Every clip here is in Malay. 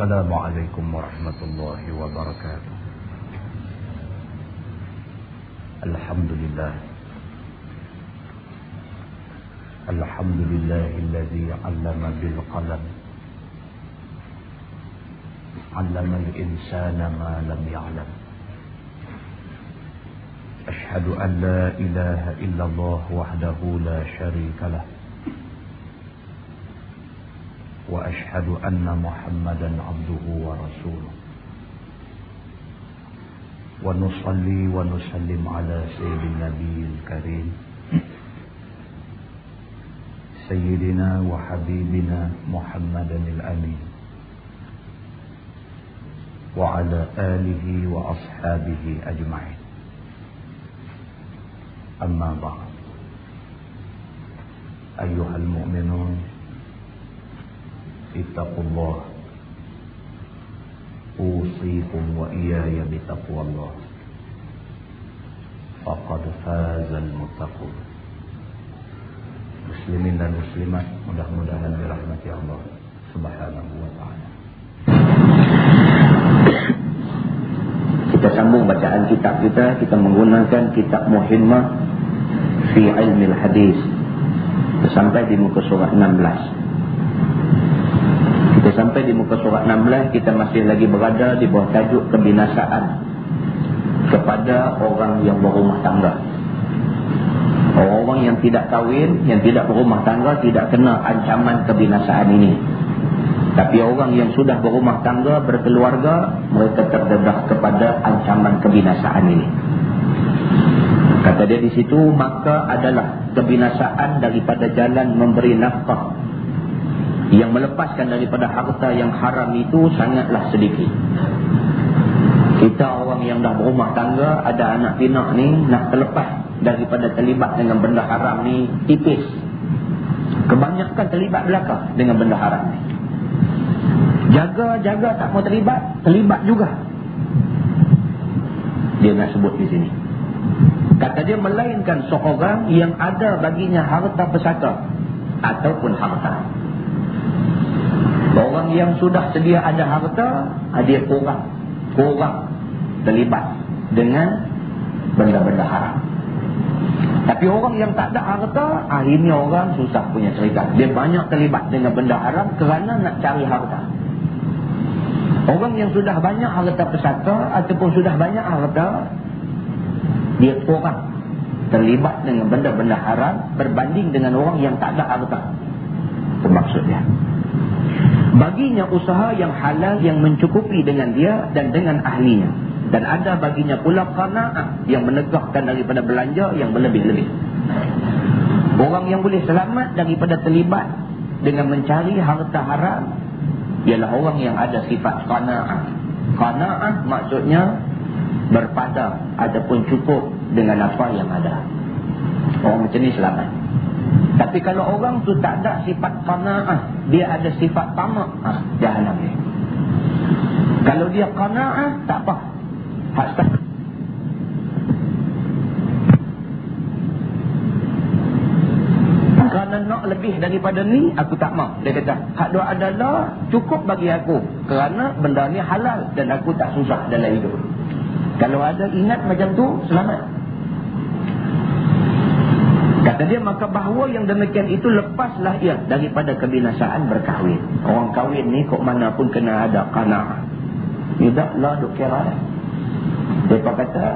السلام عليكم ورحمة الله وبركاته. الحمد لله. الحمد لله الذي علم بالقلم. علم الإنسان ما لم يعلم. أشهد أن لا إله إلا الله وحده لا شريك له. وأشهد أن محمدا عبده ورسوله. ونصلي ونسلم على سيد النبي الكريم. سيدنا وحبيبنا محمدا الأمين. وعلى آله وأصحابه أجمعين. أما بعد. أيها المؤمنون اتقوا الله أوصيكم وإياي بتقوى الله فقد فاز المتقون muslimin dan muslimat mudah-mudahan dirahmati Allah Subhanahu wa taala. Kita sambung bacaan kitab kita, kita menggunakan kitab Muhimmah fi Ilmi Hadis. Sampai di muka surat 16. kita sampai di muka surat 16, kita masih lagi berada di bawah tajuk kebinasaan kepada orang yang berumah tangga. Orang-orang yang tidak kahwin, yang tidak berumah tangga, tidak kena ancaman kebinasaan ini. Tapi orang yang sudah berumah tangga, berkeluarga, mereka terdedah kepada ancaman kebinasaan ini. Kata dia di situ, maka adalah kebinasaan daripada jalan memberi nafkah yang melepaskan daripada harta yang haram itu sangatlah sedikit. Kita orang yang dah berumah tangga, ada anak pinak ni, nak terlepas daripada terlibat dengan benda haram ni, tipis. Kebanyakan terlibat belakang dengan benda haram ni. Jaga-jaga tak mau terlibat, terlibat juga. Dia nak sebut di sini. Kata dia melainkan seorang yang ada baginya harta pesaka ataupun harta. Orang yang sudah sedia ada harta, ah, dia kurang. Kurang terlibat dengan benda-benda haram. Tapi orang yang tak ada harta, ini orang susah punya cerita. Dia banyak terlibat dengan benda haram kerana nak cari harta. Orang yang sudah banyak harta pesaka ataupun sudah banyak harta, dia kurang terlibat dengan benda-benda haram berbanding dengan orang yang tak ada harta. Itu maksudnya baginya usaha yang halal yang mencukupi dengan dia dan dengan ahlinya. Dan ada baginya pula qanaah yang menegakkan daripada belanja yang berlebih-lebih. Orang yang boleh selamat daripada terlibat dengan mencari harta haram ialah orang yang ada sifat qanaah. Qanaah maksudnya berpada ataupun cukup dengan apa yang ada. Orang macam ni selamat tapi kalau orang tu tak ada sifat qanaah, dia ada sifat tamak, ah jahanam dia. Kalau dia qanaah, tak apa. Hak Kerana nak lebih daripada ni, aku tak mau. Dia kata, hak dua adalah cukup bagi aku. Kerana benda ni halal dan aku tak susah dalam hidup. Kalau ada ingat macam tu, selamat. Kata dia maka bahawa yang demikian itu lepaslah ia daripada kebinasaan berkahwin. Orang kahwin ni kok mana pun kena ada duk kira dah. Mereka kata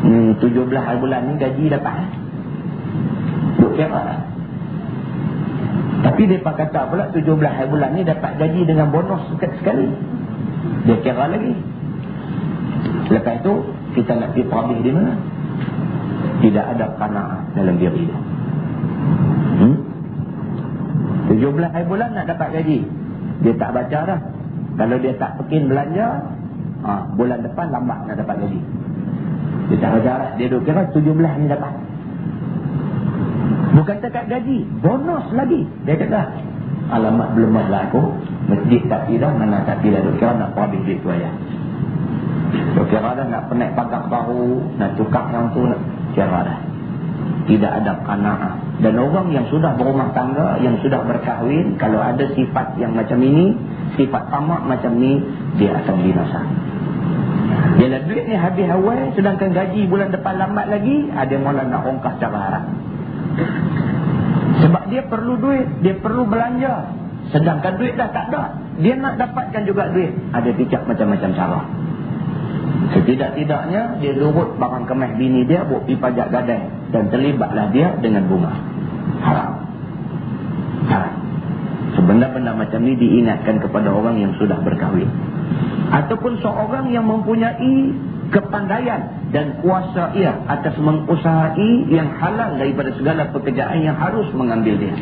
hmm, 17 hari bulan ni gaji dapat. Kira dah. Tapi mereka kata pula 17 hari bulan ni dapat gaji dengan bonus sekali. Dia kira lagi. Lepas itu kita nak pergi perhabis di mana? Tidak ada kana'ah dalam diri dia. Hmm? 17 hari bulan nak dapat gaji. Dia tak baca dah. Kalau dia tak pekin belanja, ha, bulan depan lambat nak dapat gaji. Dia tak baca dah. Dia duk kira 17 ni dapat. Bukan dekat gaji, bonus lagi. Dia kata, alamat belum ada aku. Masjid tak tidak, mana tak tidak. Duk kira nak perhabis duit tu ayah. Duk kira dah nak penaik pagak baru, nak tukar yang tu, nak dah. Tidak ada kana'ah. Dan orang yang sudah berumah tangga, yang sudah berkahwin, kalau ada sifat yang macam ini, sifat tamak macam ni dia akan binasa. Bila duit ni habis awal sedangkan gaji bulan depan lambat lagi ada mula nak rongkah cara harap sebab dia perlu duit dia perlu belanja. Sedangkan duit dah tak ada dia nak dapatkan juga duit. Ada picak macam-macam cara setidak-tidaknya dia lurut barang kemah bini dia buat pergi pajak gadai dan terlibatlah dia dengan bunga haram haram Benda-benda macam ni diingatkan kepada orang yang sudah berkahwin. Ataupun seorang yang mempunyai kepandaian dan kuasa ia atas mengusahai yang halal daripada segala pekerjaan yang harus mengambil dia.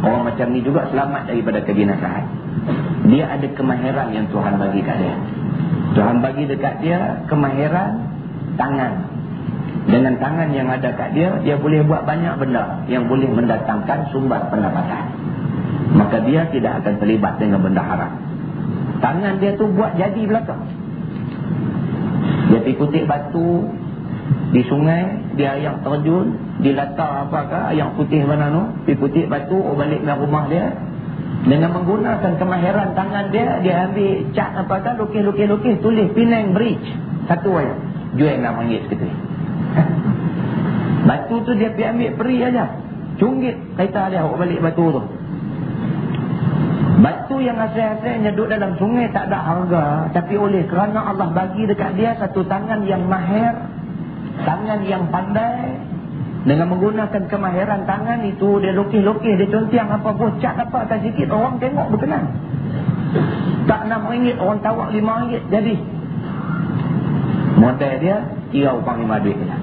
Orang macam ni juga selamat daripada kebinasaan. Dia ada kemahiran yang Tuhan bagi kat dia. Tuhan bagi dekat dia kemahiran tangan. Dengan tangan yang ada kat dia, dia boleh buat banyak benda yang boleh mendatangkan sumber pendapatan maka dia tidak akan terlibat dengan benda haram. Tangan dia tu buat jadi belakang. Dia pergi kutip batu di sungai, dia ayam terjun, di latar apakah, ayam putih mana tu, pergi kutip batu, oh balik ke rumah dia. Dengan menggunakan kemahiran tangan dia, dia ambil cat apakah, lukis-lukis-lukis, tulis Penang Bridge. Satu ayam. Jual nak ringgit seketul. Batu tu dia pergi ambil peri aja. Cunggit kereta dia, oh balik batu tu. Batu yang asal-asalnya duduk dalam sungai tak ada harga. Tapi oleh kerana Allah bagi dekat dia satu tangan yang mahir. Tangan yang pandai. Dengan menggunakan kemahiran tangan itu. Dia lukis-lukis, dia contiang apa pun. Cat apa atas sikit orang tengok berkenan. Tak enam ringgit orang tawak lima ringgit jadi. Model dia kira upang lima duit dia.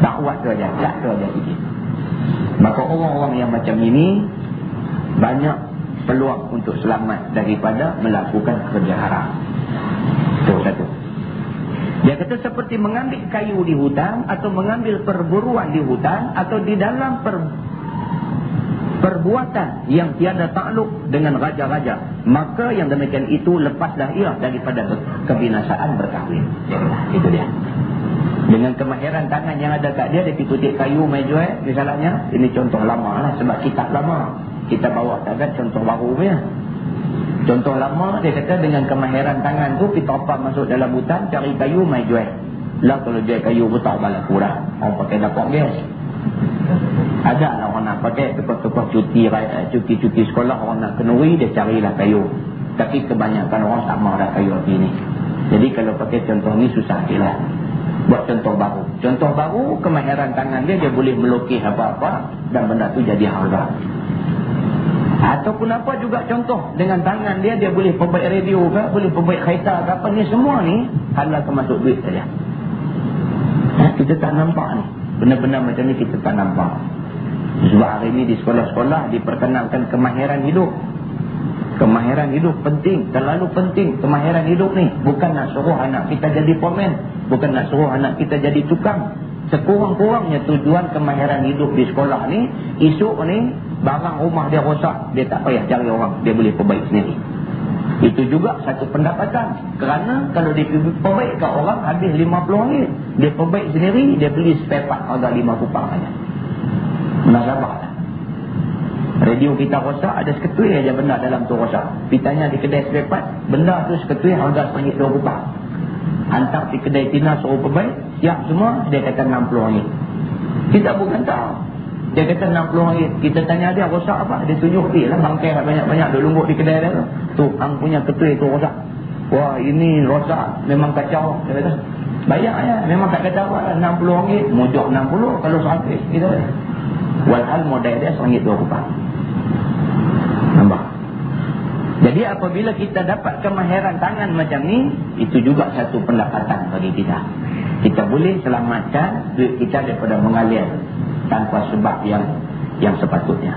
Tak buat tu aja, cat tu aja sikit. Maka orang-orang yang macam ini banyak peluang untuk selamat daripada melakukan kerja haram. Dia kata seperti mengambil kayu di hutan atau mengambil perburuan di hutan atau di dalam per, perbuatan yang tiada takluk dengan raja-raja. Maka yang demikian itu lepaslah ia daripada kebinasaan berkahwin. Itu dia. Dengan kemahiran tangan yang ada kat dia, dia pergi kayu main jual. Misalnya, ini contoh lama lah sebab kitab lama kita bawa takkan contoh baru punya. Contoh lama dia kata dengan kemahiran tangan tu apa masuk dalam hutan cari kayu mai jual. Lah kalau jual kayu pun tak balas kurang. Orang pakai dapat gas. Ada lah orang nak pakai tempat-tempat cuti eh, cuti-cuti sekolah orang nak kenuri dia carilah kayu. Tapi kebanyakan orang tak mahu dah kayu api ni. Jadi kalau pakai contoh ni susah dia lah. Buat contoh baru. Contoh baru kemahiran tangan dia dia boleh melukis apa-apa dan benda tu jadi harga. Ataupun apa juga contoh dengan tangan dia dia boleh perbaik radio ke, boleh perbaik kereta ke apa ni semua ni halal termasuk duit saja. Ha, kita tak nampak ni. Benar-benar macam ni kita tak nampak. Sebab hari ni di sekolah-sekolah diperkenalkan kemahiran hidup. Kemahiran hidup penting, terlalu penting kemahiran hidup ni. Bukan nak suruh anak kita jadi pomen, bukan nak suruh anak kita jadi tukang. Sekurang-kurangnya tujuan kemahiran hidup di sekolah ni, esok ni barang rumah dia rosak, dia tak payah cari orang, dia boleh perbaik sendiri. Itu juga satu pendapatan. Kerana kalau dia perbaik orang, habis RM50. Dia perbaik sendiri, dia beli spare part harga RM5 kupang saja. Menasabah. Radio kita rosak, ada seketui aja benda dalam tu rosak. Pitanya di kedai spare part, benda tu seketui harga RM1 kupang. Hantar di kedai tina suruh perbaik, siap semua, dia kata RM60. Kita bukan tahu. Dia kata 60 ringgit. Kita tanya dia rosak apa? Dia tunjuk eh lah bangkai banyak-banyak dia lungguk di kedai dia tu. Tu hang punya ketui tu rosak. Wah ini rosak memang kacau. Dia kata bayar ya. Memang tak kacau lah. 60 ringgit. Mujur 60 kalau 100. Gitu. Walhal model dia RM1 2 rupang. Nampak. Jadi apabila kita dapat kemahiran tangan macam ni, itu juga satu pendapatan bagi kita. Kita boleh selamatkan duit kita daripada mengalir tanpa sebab yang yang sepatutnya.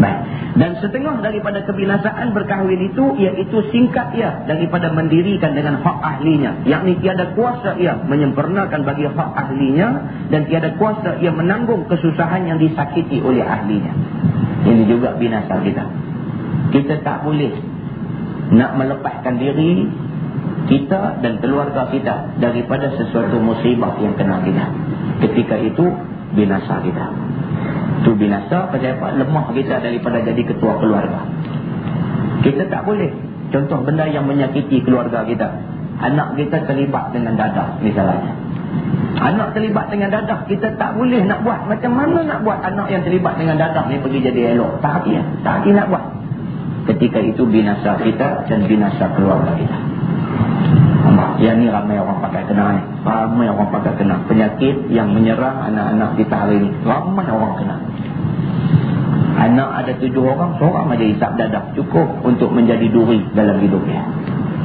Baik. Dan setengah daripada kebinasaan berkahwin itu iaitu singkat ia daripada mendirikan dengan hak ahlinya. Yakni tiada kuasa ia menyempurnakan bagi hak ahlinya dan tiada kuasa ia menanggung kesusahan yang disakiti oleh ahlinya. Ini juga binasa kita. Kita tak boleh nak melepaskan diri kita dan keluarga kita daripada sesuatu musibah yang kena kita. Ketika itu binasa kita. Itu binasa pasal apa? Lemah kita daripada jadi ketua keluarga. Kita tak boleh. Contoh benda yang menyakiti keluarga kita. Anak kita terlibat dengan dadah misalnya. Anak terlibat dengan dadah, kita tak boleh nak buat. Macam mana nak buat anak yang terlibat dengan dadah ni pergi jadi elok? Tak hati ya? Tak hati nak buat. Ketika itu binasa kita dan binasa keluarga kita. Yang ni ramai orang pakai kena ni. Ramai orang pakai kena. Penyakit yang menyerang anak-anak kita hari ni. Ramai orang kena. Anak ada tujuh orang, seorang aja isap dadah. Cukup untuk menjadi duri dalam hidupnya.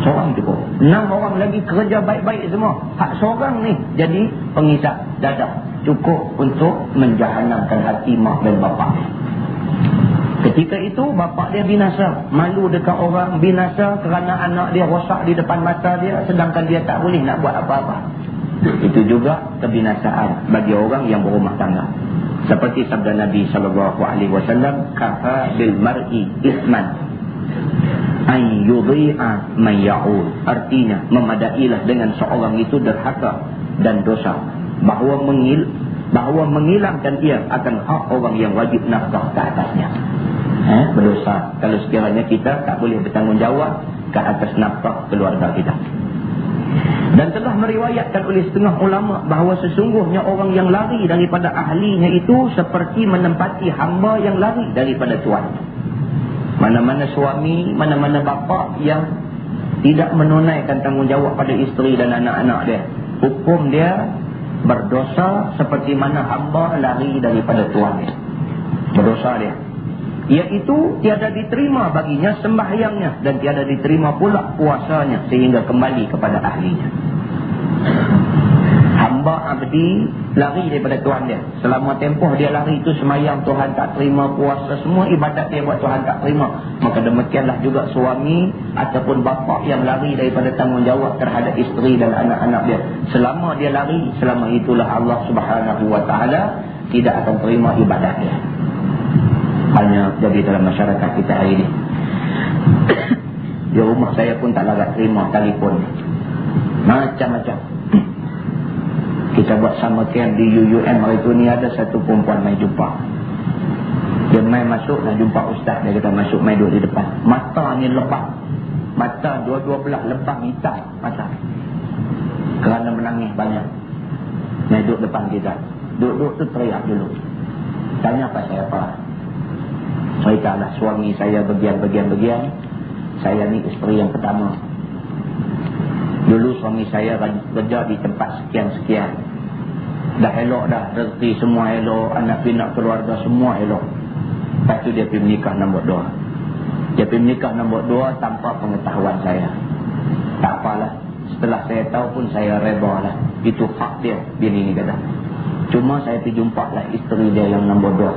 Seorang cukup. Enam orang lagi kerja baik-baik semua. Hak seorang ni jadi pengisap dadah. Cukup untuk menjahanamkan hati mak dan bapak. Ketika itu bapak dia binasa. Malu dekat orang binasa kerana anak dia rosak di depan mata dia. Sedangkan dia tak boleh nak buat apa-apa. Itu juga kebinasaan bagi orang yang berumah tangga. Seperti sabda Nabi SAW. Kafa bil mar'i isman an yudhi'a man ya'ud artinya memadailah dengan seorang itu derhaka dan dosa bahawa mengil bahawa menghilangkan ia akan hak orang yang wajib nafkah ke atasnya eh, berdosa kalau sekiranya kita tak boleh bertanggungjawab ke atas nafkah keluarga kita dan telah meriwayatkan oleh setengah ulama bahawa sesungguhnya orang yang lari daripada ahlinya itu seperti menempati hamba yang lari daripada tuan mana-mana suami, mana-mana bapa yang tidak menunaikan tanggungjawab pada isteri dan anak-anak dia. Hukum dia berdosa seperti mana hamba lari daripada tuan. Berdosa dia. Iaitu tiada diterima baginya sembahyangnya dan tiada diterima pula puasanya sehingga kembali kepada ahlinya hamba abdi lari daripada Tuhan dia. Selama tempoh dia lari itu semayang Tuhan tak terima puasa semua ibadat dia buat Tuhan tak terima. Maka demikianlah juga suami ataupun bapa yang lari daripada tanggungjawab terhadap isteri dan anak-anak dia. Selama dia lari, selama itulah Allah Subhanahu Wa Taala tidak akan terima ibadat dia. Hanya jadi dalam masyarakat kita hari ini. Di rumah saya pun tak larat terima telefon. Macam-macam. Kita buat sama camp di UUM hari tu ni ada satu perempuan main jumpa. Dia main masuk nak jumpa ustaz dia kata masuk main duduk di depan. Mata ni lebah mata dua-dua belah lebah hitam mata kerana menangis banyak. Main duduk depan kita. Duduk-duduk tu teriak dulu. Tanya apa cerita lah suami saya bagian-bagian-bagian saya ni isteri yang pertama Dulu suami saya kerja di tempat sekian-sekian. Dah elok dah. Rezeki semua elok. Anak pinak keluarga semua elok. Lepas tu dia pergi menikah nombor dua. Dia pergi menikah nombor dua tanpa pengetahuan saya. Tak apalah. Setelah saya tahu pun saya reba lah. Itu hak dia. Bini ni kata. Cuma saya pergi jumpa lah isteri dia yang nombor dua.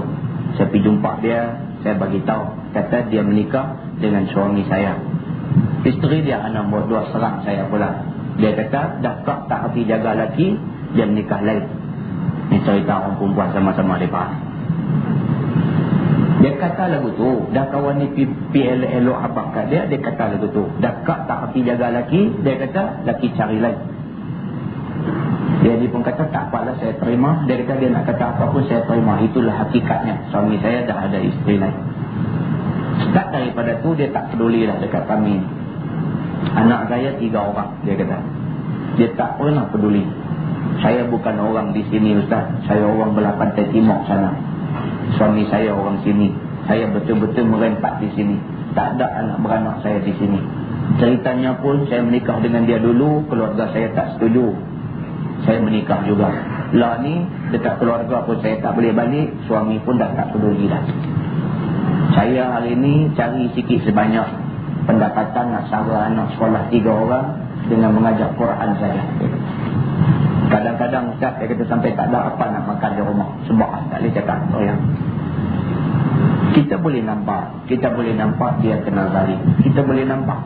Saya pergi jumpa dia. Saya bagi tahu. Kata dia menikah dengan suami saya. Isteri dia anak buat dua serang saya pula. Dia kata, dah kak tak hati jaga lelaki, dia menikah lain. Ini cerita orang perempuan sama-sama mereka. Dia kata lagu tu, dah kawan ni PLLO abang kat dia, dia kata lagu tu. Dah kak tak hati jaga lelaki, dia kata, lelaki cari lain. Ni pun kata, tak apalah saya terima. Dia kata, dia nak kata apa pun saya terima. Itulah hakikatnya. Suami saya dah ada isteri lain. Start daripada tu, dia tak peduli lah dekat kami. Anak saya tiga orang, dia kata. Dia tak pernah peduli. Saya bukan orang di sini Ustaz. Saya orang belah pantai timur sana. Suami saya orang sini. Saya betul-betul merempat di sini. Tak ada anak beranak saya di sini. Ceritanya pun saya menikah dengan dia dulu. Keluarga saya tak setuju. Saya menikah juga. Lah ni dekat keluarga pun saya tak boleh balik. Suami pun dah tak peduli dah. Saya hari ini cari sikit sebanyak pendapatan nak sara anak sekolah tiga orang dengan mengajar Quran saja. Kadang-kadang Ustaz dia kata sampai tak ada apa nak makan di rumah. Sebab tak boleh cakap. Oh ya. Kita boleh nampak. Kita boleh nampak dia kenal balik. Kita boleh nampak.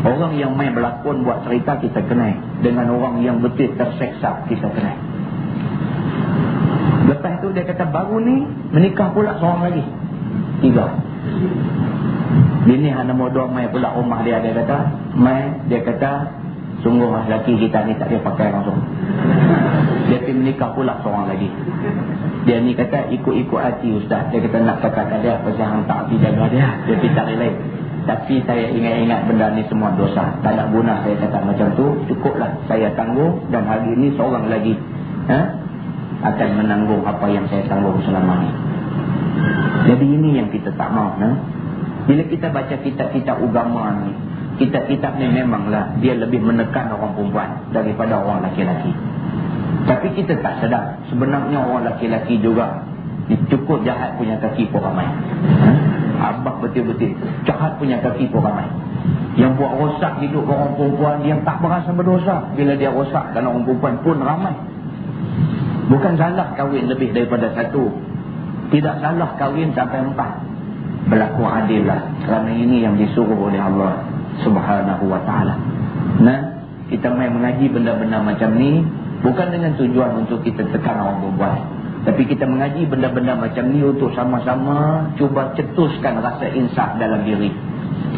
Orang yang main berlakon buat cerita kita kenal. Dengan orang yang betul terseksa kita kenal. Lepas tu dia kata baru ni menikah pula seorang lagi. Tiga. Bini hanya mau dua mai pula rumah dia dia kata, mai dia kata sungguh lelaki kita ni tak dia pakai langsung. Dia pergi menikah pula seorang lagi. Dia ni kata ikut-ikut hati ustaz. Dia kata nak kata dia pasal hang tak hati jaga dia. Dia pergi cari lain. Tapi saya ingat-ingat benda ni semua dosa. Tak ada guna saya kata macam tu. Cukuplah saya tanggung dan hari ini seorang lagi ha, akan menanggung apa yang saya tanggung selama ni. Jadi ini yang kita tak mahu. Ha? Bila kita baca kitab-kitab agama ni, kitab-kitab ni memanglah dia lebih menekan orang perempuan daripada orang laki-laki. Tapi kita tak sedar. Sebenarnya orang laki-laki juga cukup jahat punya kaki pun ramai. Ha? Abah betul-betul. Jahat punya kaki pun ramai Yang buat rosak hidup orang perempuan Yang tak berasa berdosa Bila dia rosak dan orang perempuan pun ramai. Bukan salah kahwin lebih daripada satu. Tidak salah kahwin sampai empat. Berlaku adil lah. Kerana ini yang disuruh oleh Allah Subhanahu wa ta'ala. Nah, kita main mengaji benda-benda macam ni Bukan dengan tujuan untuk kita tekan orang perempuan tapi kita mengaji benda-benda macam ni untuk sama-sama cuba cetuskan rasa insaf dalam diri.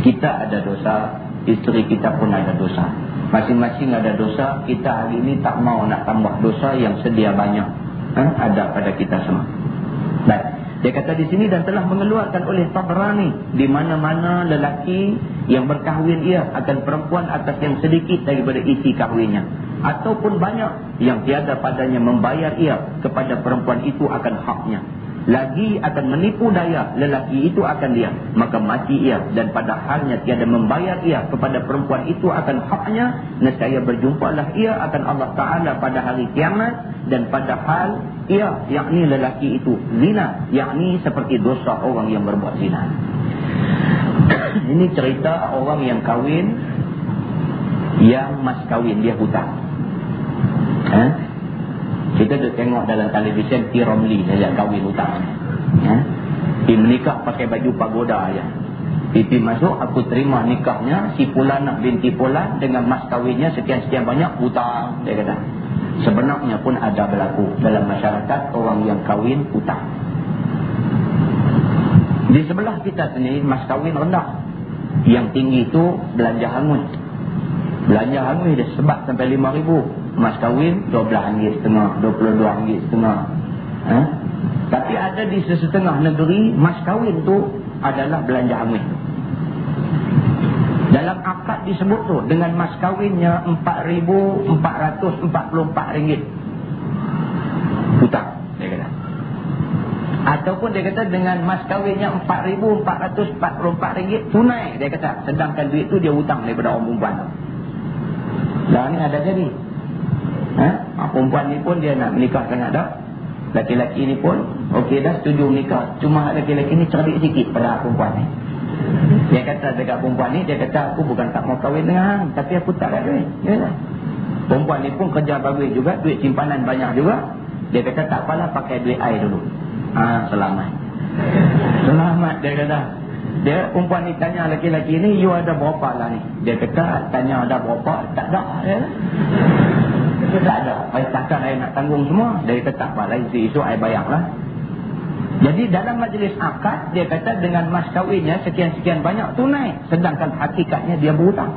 Kita ada dosa, isteri kita pun ada dosa. Masing-masing ada dosa, kita hari ini tak mau nak tambah dosa yang sedia banyak. Ha? Ada pada kita semua. Baik. Dia kata di sini dan telah mengeluarkan oleh Tabrani di mana-mana lelaki yang berkahwin ia akan perempuan atas yang sedikit daripada isi kahwinnya. Ataupun banyak yang tiada padanya membayar ia kepada perempuan itu akan haknya. Lagi akan menipu daya lelaki itu akan dia. Maka mati ia dan pada halnya tiada membayar ia kepada perempuan itu akan haknya nescaya berjumpalah ia akan Allah Taala pada hari kiamat dan pada hal ia yakni lelaki itu zina yakni seperti dosa orang yang berbuat zina ini cerita orang yang kahwin yang mas kahwin dia hutang ha? Kita dah tengok dalam televisyen T. Romley saja kahwin hutang. Ya? Dia menikah pakai baju pagoda aja. Pipi masuk, aku terima nikahnya, si Pulan nak binti Pulan dengan mas kahwinnya sekian-sekian banyak hutang. Dia kata. Sebenarnya pun ada berlaku dalam masyarakat orang yang kahwin hutang. Di sebelah kita sini, mas kahwin rendah. Yang tinggi itu belanja hangun. Belanja hangun dia sebab sampai RM5,000 mas kahwin RM12.5 RM22.5 ha? tapi ada di sesetengah negeri mas kahwin tu adalah belanja hamil dalam akad disebut tu dengan mas kahwinnya RM4,444 hutang dia kata ataupun dia kata dengan mas kahwinnya RM4,444 tunai dia kata sedangkan duit tu dia hutang daripada orang perempuan Dah ni ada jadi Ha? ha? Perempuan ni pun dia nak menikah sangat dah. Laki-laki ni pun okey dah setuju menikah. Cuma laki-laki ni cerdik sikit pada perempuan ni. Dia kata dekat perempuan ni, dia kata aku bukan tak mau kahwin dengan tapi aku tak ada duit. Ya Perempuan ni pun kerja bagus juga, duit simpanan banyak juga. Dia kata tak apalah pakai duit air dulu. Ha, selamat. Selamat dia kata. Dia perempuan ni tanya laki-laki ni, you ada berapa lah ni? Dia kata tanya ada berapa? Tak ada. Ya? Dia tak ada. Baik takkan saya nak tanggung semua. Dia kata tak apa lain. Isu saya bayar lah. Jadi dalam majlis akad, dia kata dengan mas kahwinnya sekian-sekian banyak tunai. Sedangkan hakikatnya dia berhutang.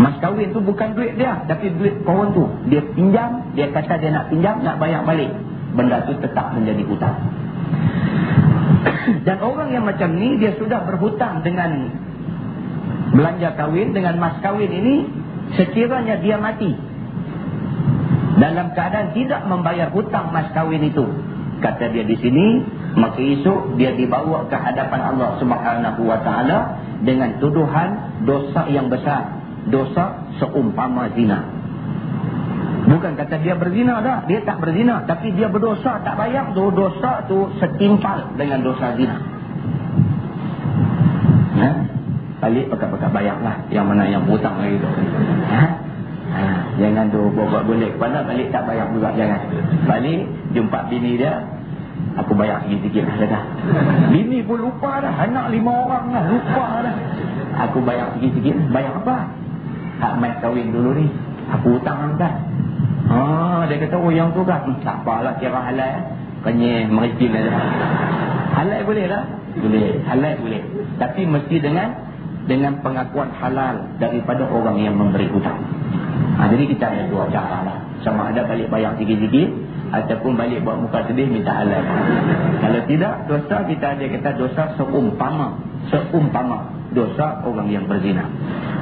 Mas kahwin tu bukan duit dia. Tapi duit kawan tu. Dia pinjam, dia kata dia nak pinjam, nak bayar balik. Benda tu tetap menjadi hutang. Dan orang yang macam ni, dia sudah berhutang dengan belanja kahwin, dengan mas kahwin ini. Sekiranya dia mati, dalam keadaan tidak membayar hutang mas kawin itu kata dia di sini maka esok dia dibawa ke hadapan Allah Subhanahu wa taala dengan tuduhan dosa yang besar dosa seumpama zina bukan kata dia berzina dah. Dia tak berzina. Tapi dia berdosa tak bayar tu dosa tu setimpal dengan dosa zina. Ha? Balik pakai-pakai bayarlah yang mana yang hutang lagi tu. Ha? Ha, jangan tu buat-buat boleh. Kepala balik tak bayar juga jangan. Balik jumpa bini dia. Aku bayar sikit-sikit lah dah. Bini pun lupa dah. Anak lima orang dah lupa dah. Aku bayar sikit-sikit. Bayar apa? Hak mai kahwin dulu ni. Aku hutang kan. Ha dia kata oh yang tu kan tak apalah kira halal eh. Kenyeh meripil lah. Halal boleh lah. Boleh. Halal boleh. Tapi mesti dengan dengan pengakuan halal daripada orang yang memberi hutang. Ha, jadi kita ada dua cara lah. Sama ada balik bayar sikit-sikit. Ataupun balik buat muka sedih minta halal. Kalau tidak, dosa kita ada kata dosa seumpama. seumpama dosa orang yang berzina.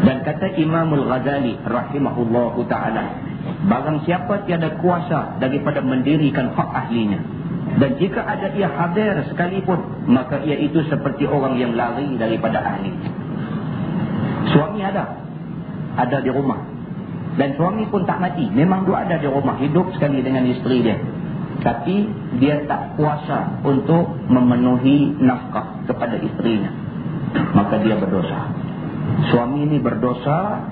Dan kata Imamul Ghazali rahimahullahu taala, barang siapa tiada kuasa daripada mendirikan hak ahlinya dan jika ada ia hadir sekalipun maka ia itu seperti orang yang lari daripada ahli. Suami ada ada di rumah dan suami pun tak mati, memang dia ada di rumah hidup sekali dengan isteri dia. Tapi dia tak kuasa untuk memenuhi nafkah kepada isterinya maka dia berdosa. Suami ini berdosa,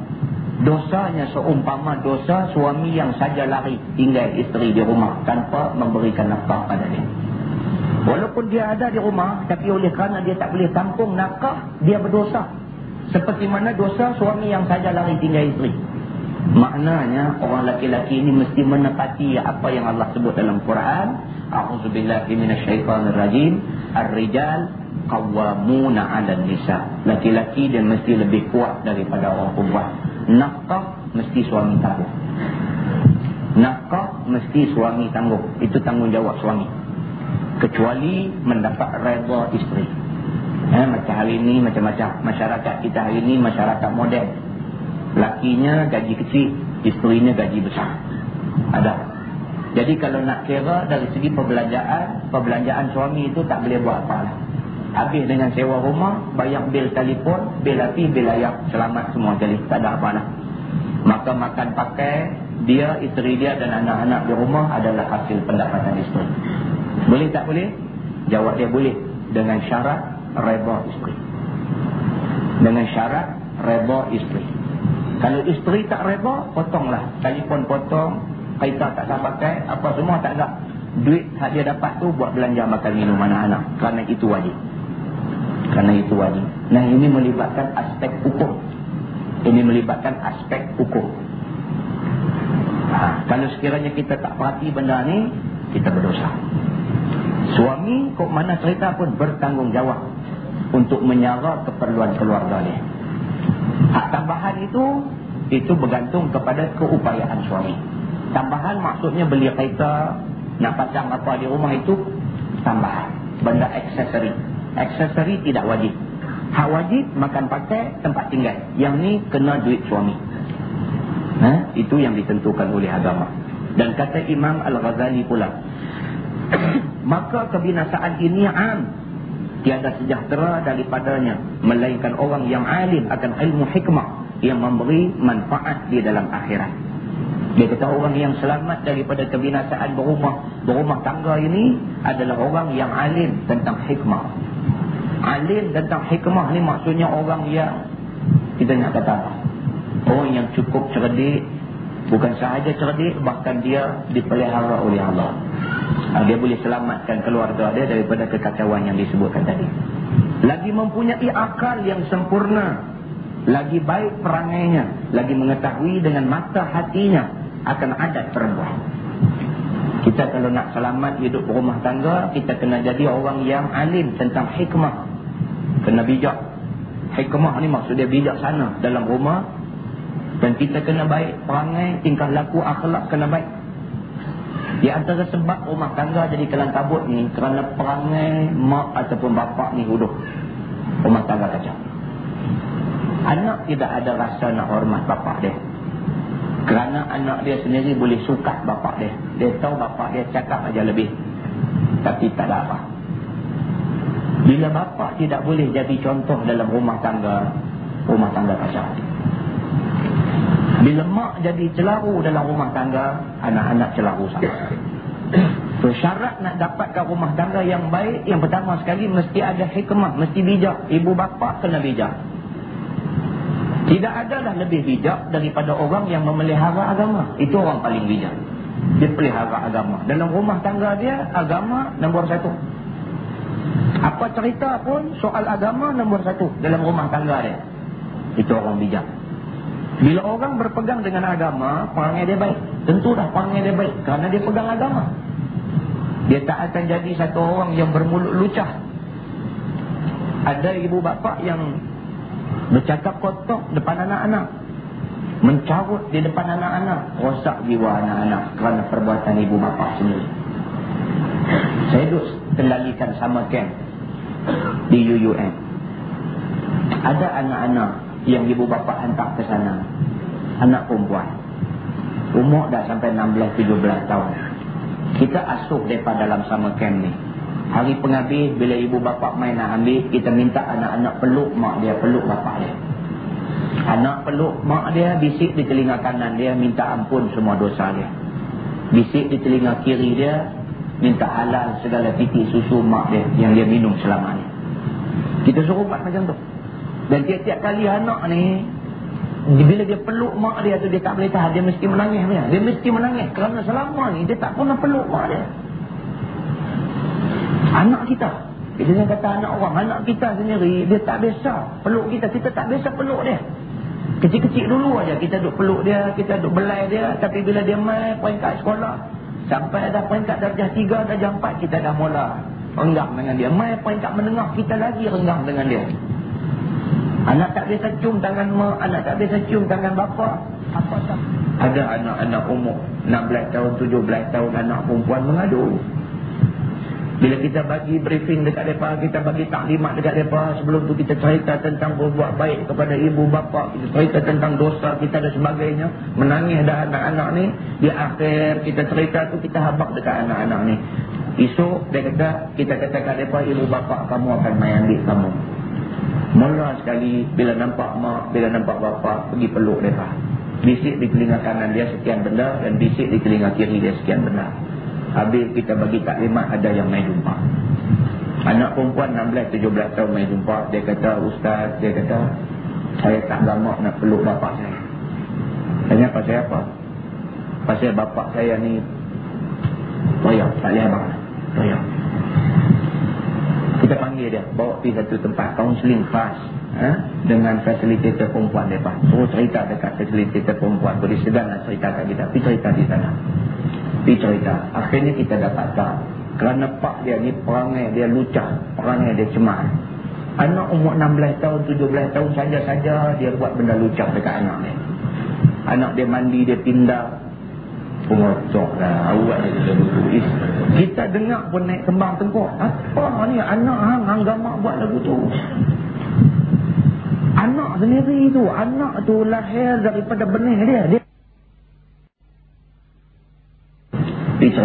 dosanya seumpama dosa suami yang saja lari tinggal isteri di rumah tanpa memberikan nafkah pada dia. Walaupun dia ada di rumah, tapi oleh kerana dia tak boleh tampung nafkah, dia berdosa. Seperti mana dosa suami yang saja lari tinggal isteri. Maknanya orang laki-laki ini mesti menepati apa yang Allah sebut dalam Quran. A'udzubillahi minasyaitonirrajim. Ar-rijal qawwamuna 'ala nisa. Laki-laki dia mesti lebih kuat daripada orang perempuan. Nafkah mesti suami tanggung. Nafkah mesti suami tanggung. Itu tanggungjawab suami. Kecuali mendapat redha isteri. Eh, macam hari ini macam-macam masyarakat kita hari ini masyarakat moden. Lakinya gaji kecil, isterinya gaji besar. Ada. Jadi kalau nak kira dari segi perbelanjaan, perbelanjaan suami itu tak boleh buat apa-apa. Habis dengan sewa rumah, bayar bil telefon, bil api, bil air, selamat semua jadi, tak ada apa lah. Maka makan pakai, dia, isteri dia dan anak-anak di rumah adalah hasil pendapatan isteri. Boleh tak boleh? Jawab dia boleh. Dengan syarat reba isteri. Dengan syarat reba isteri. Kalau isteri tak reba, potonglah. Telefon potong, kaita tak dapat pakai, apa semua tak ada. Duit hak dia dapat tu buat belanja makan minum anak-anak. Kerana itu wajib. Karena itu wajib. Nah ini melibatkan aspek hukum. Ini melibatkan aspek hukum. Ha, kalau sekiranya kita tak perhati benda ni, kita berdosa. Suami kok mana cerita pun bertanggungjawab untuk menyara keperluan keluarga dia. Hak tambahan itu, itu bergantung kepada keupayaan suami. Tambahan maksudnya beli kereta, nak pasang apa di rumah itu, tambahan. Benda aksesori. Aksesori tidak wajib. Hak wajib makan pakai tempat tinggal. Yang ni kena duit suami. Nah, itu yang ditentukan oleh agama. Dan kata Imam Al-Ghazali pula. Maka kebinasaan ini am. Tiada sejahtera daripadanya. Melainkan orang yang alim akan ilmu hikmah. Yang memberi manfaat di dalam akhirat. Dia kata orang yang selamat daripada kebinasaan berumah berumah tangga ini adalah orang yang alim tentang hikmah. Alim tentang hikmah ni maksudnya orang yang kita nak kata? Orang yang cukup cerdik, bukan sahaja cerdik, bahkan dia dipelihara oleh Allah. Ha, dia boleh selamatkan keluarga dia daripada kekacauan yang disebutkan tadi. Lagi mempunyai akal yang sempurna, lagi baik perangainya, lagi mengetahui dengan mata hatinya akan adat perempuan. Kita kalau nak selamat hidup rumah tangga, kita kena jadi orang yang alim tentang hikmah. Kena bijak. Hikmah ni maksud dia bijak sana dalam rumah. Dan kita kena baik perangai, tingkah laku, akhlak kena baik. Di antara sebab rumah tangga jadi kelan tabut ni, kerana perangai mak ataupun bapa ni huduh. Rumah tangga kacau. Anak tidak ada rasa nak hormat bapa dia. Kerana anak dia sendiri boleh suka bapak dia. Dia tahu bapak dia cakap aja lebih. Tapi tak ada apa. Bila bapak tidak boleh jadi contoh dalam rumah tangga, rumah tangga kacau. Bila mak jadi celaru dalam rumah tangga, anak-anak celaru sama. So, syarat nak dapatkan rumah tangga yang baik, yang pertama sekali mesti ada hikmah, mesti bijak. Ibu bapa kena bijak. Tidak adalah lebih bijak daripada orang yang memelihara agama. Itu orang paling bijak. Dia pelihara agama. Dalam rumah tangga dia, agama nombor satu. Apa cerita pun, soal agama nombor satu dalam rumah tangga dia. Itu orang bijak. Bila orang berpegang dengan agama, perangai dia baik. Tentulah perangai dia baik. Kerana dia pegang agama. Dia tak akan jadi satu orang yang bermulut lucah. Ada ibu bapa yang Bercakap kotor depan anak-anak. Mencarut di depan anak-anak. Rosak jiwa anak-anak kerana perbuatan ibu bapa sendiri. Saya duduk kendalikan sama camp di UUM. Ada anak-anak yang ibu bapa hantar ke sana. Anak perempuan. Umur dah sampai 16-17 tahun. Kita asuh mereka dalam sama camp ni. Hari penghabis bila ibu bapa main nak ambil, kita minta anak-anak peluk mak dia, peluk bapa dia. Anak peluk mak dia, bisik di telinga kanan dia, minta ampun semua dosa dia. Bisik di telinga kiri dia, minta halal segala titik susu mak dia yang dia minum selama ni. Kita suruh buat macam tu. Dan tiap-tiap kali anak ni, bila dia peluk mak dia tu, dia tak boleh tahan, dia mesti menangis. Dia mesti menangis kerana selama ni dia tak pernah peluk mak dia. Anak kita. Kita jangan kata anak orang. Anak kita sendiri, dia tak biasa peluk kita. Kita tak biasa peluk dia. Kecil-kecil dulu aja kita duduk peluk dia, kita duduk belai dia. Tapi bila dia main peringkat sekolah, sampai ada peringkat darjah tiga, darjah empat, kita dah mula renggam dengan dia. Main peringkat menengah, kita lagi renggam dengan dia. Anak tak biasa cium tangan mak, anak tak biasa cium tangan bapa. Apa tak? Ada anak-anak umur 16 tahun, 17 tahun, anak perempuan mengadu. Bila kita bagi briefing dekat mereka, kita bagi taklimat dekat mereka, sebelum tu kita cerita tentang berbuat baik kepada ibu bapa, kita cerita tentang dosa kita dan sebagainya, menangis dah anak-anak ni, di akhir kita cerita tu kita habak dekat anak-anak ni. Esok dia kata, kita kata kat mereka, ibu bapa kamu akan ambil kamu. Mula sekali bila nampak mak, bila nampak bapa, pergi peluk mereka. Bisik di telinga kanan dia sekian benda dan bisik di telinga kiri dia sekian benda. Habis kita bagi taklimat ada yang main jumpa. Anak perempuan 16-17 tahun main jumpa. Dia kata, Ustaz, dia kata, saya tak lama nak peluk bapak saya. Tanya pasal apa? Pasal bapak saya ni, toyok, tak boleh abang. Toyok. Kita panggil dia, bawa pergi satu tempat, counseling khas. Ha? Dengan fasilitator perempuan dia. Suruh cerita dekat fasilitator perempuan. Boleh segan nak cerita kat kita. Pergi cerita di sana pergi cerita. Akhirnya kita dapat tahu. Kerana pak dia ni perangai dia lucah. Perangai dia cemar. Anak umur 16 tahun, 17 tahun saja-saja dia buat benda lucah dekat anak ni. Anak dia mandi, dia pindah. Pengocok lah. Awak dia betul. Kita dengar pun naik kembang tengkok. Apa ni anak hang, hang buat lagu tu. Anak sendiri tu. Anak tu lahir daripada benih dia. Dia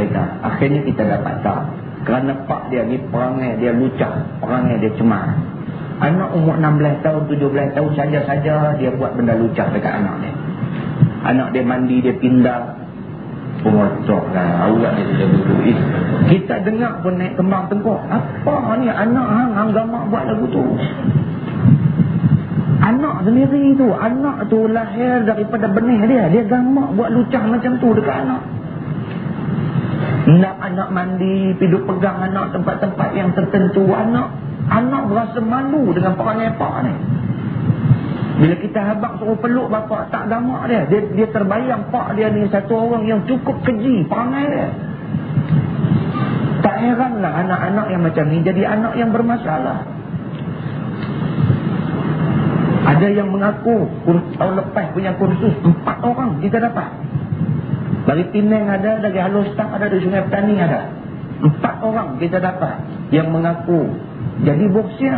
cerita. Akhirnya kita dapat tahu. Kerana pak dia ni perangai dia lucah. Perangai dia cemar. Anak umur 16 tahun, 17 tahun saja-saja dia buat benda lucah dekat anak dia. Anak dia mandi, dia pindah. Pengocok lah. Awak dia sudah betul. Kita dengar pun naik kembang tengkok. Apa ni anak hang, hang gamak buat lagu tu. Anak sendiri tu. Anak tu lahir daripada benih dia. Dia gamak buat lucah macam tu dekat anak. Nak anak mandi, piduk pegang anak tempat-tempat yang tertentu. Anak anak berasa malu dengan perangai pak ni. Bila kita habak suruh peluk bapak, tak gamak dia. dia. Dia terbayang pak dia ni satu orang yang cukup keji perangai dia. Tak heranlah anak-anak yang macam ni jadi anak yang bermasalah. Ada yang mengaku tahun lepas punya kursus, empat orang kita dapat. Dari Penang ada, dari Halustang ada, dari Sungai Petani ada. Empat orang kita dapat yang mengaku jadi boksia.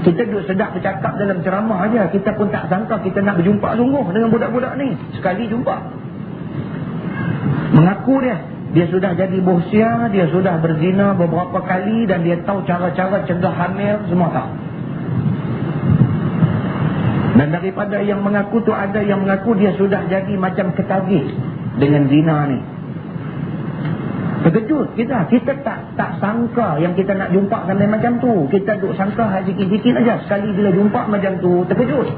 Kita duduk sedap bercakap dalam ceramah aja. Kita pun tak sangka kita nak berjumpa sungguh dengan budak-budak ni. Sekali jumpa. Mengaku dia. Dia sudah jadi boksia, dia sudah berzina beberapa kali dan dia tahu cara-cara cegah hamil, semua tahu. Dan daripada yang mengaku tu ada yang mengaku dia sudah jadi macam ketagih dengan zina ni. Terkejut kita. Kita tak tak sangka yang kita nak jumpa sampai macam tu. Kita duk sangka sikit-sikit aja. Sekali bila jumpa macam tu, terkejut.